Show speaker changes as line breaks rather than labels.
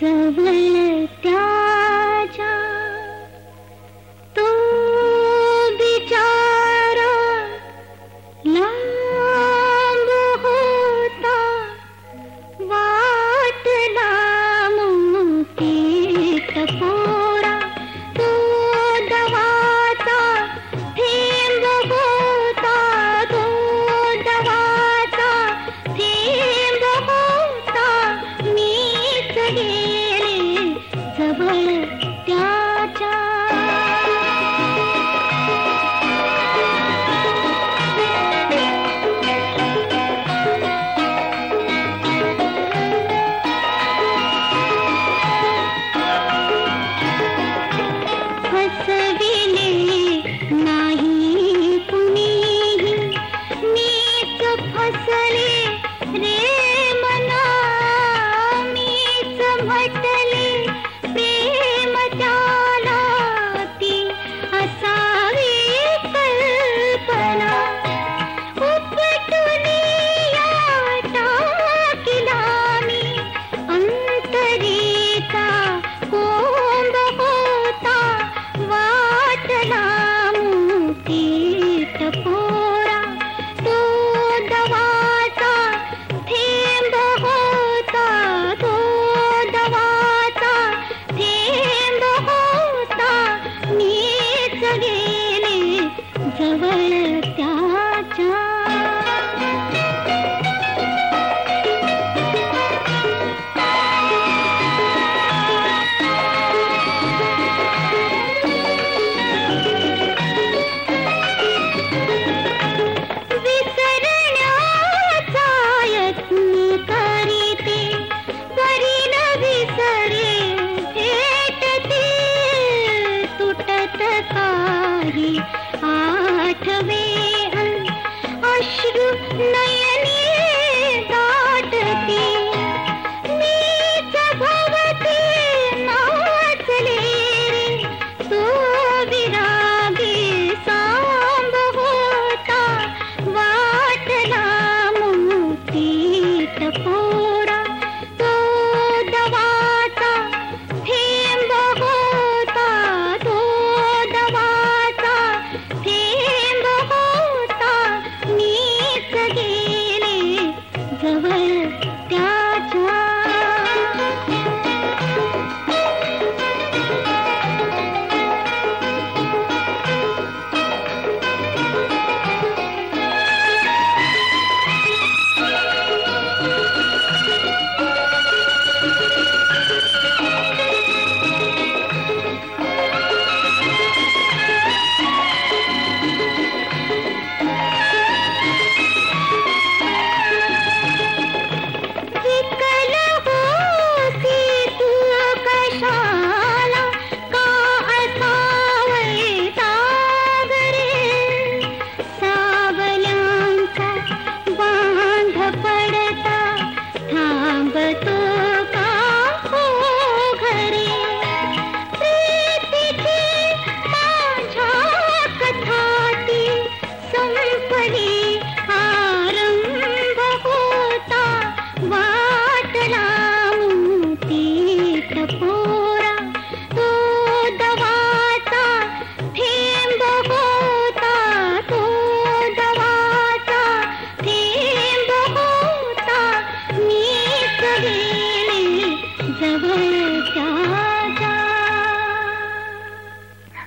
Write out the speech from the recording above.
在。काही आठवे अश्रु नय